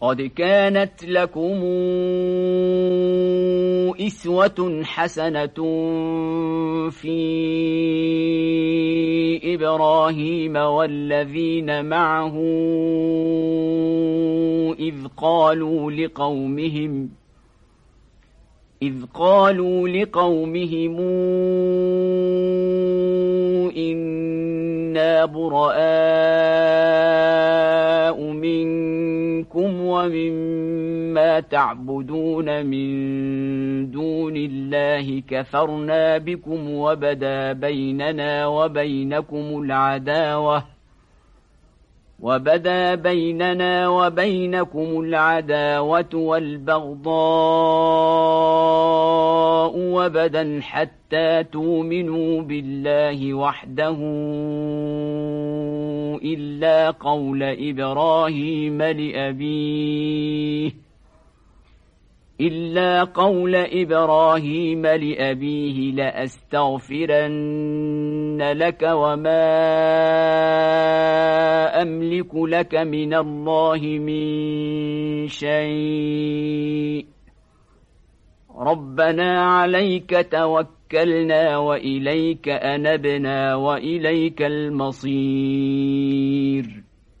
قد كانت لكم إسوة حسنة في إبراهيم والذين معه إذ قالوا لقومهم إذ قالوا لقومهم إنا براء منكم ومما تعبدون من دون الله كفرنا بكم وبدا بيننا وبينكم العداوة وبدا بيننا وبينكم العداوة والبغضاء وبدا حتى تؤمنوا بالله وحده إلا قول إبراهيم لأبيه. إلا قول إبراهيم لأبيه لأستغفرن لك وما أملك لك من الله من شيء. ربنا عليك توكلنا وإليك أنبنا وإليك المصير.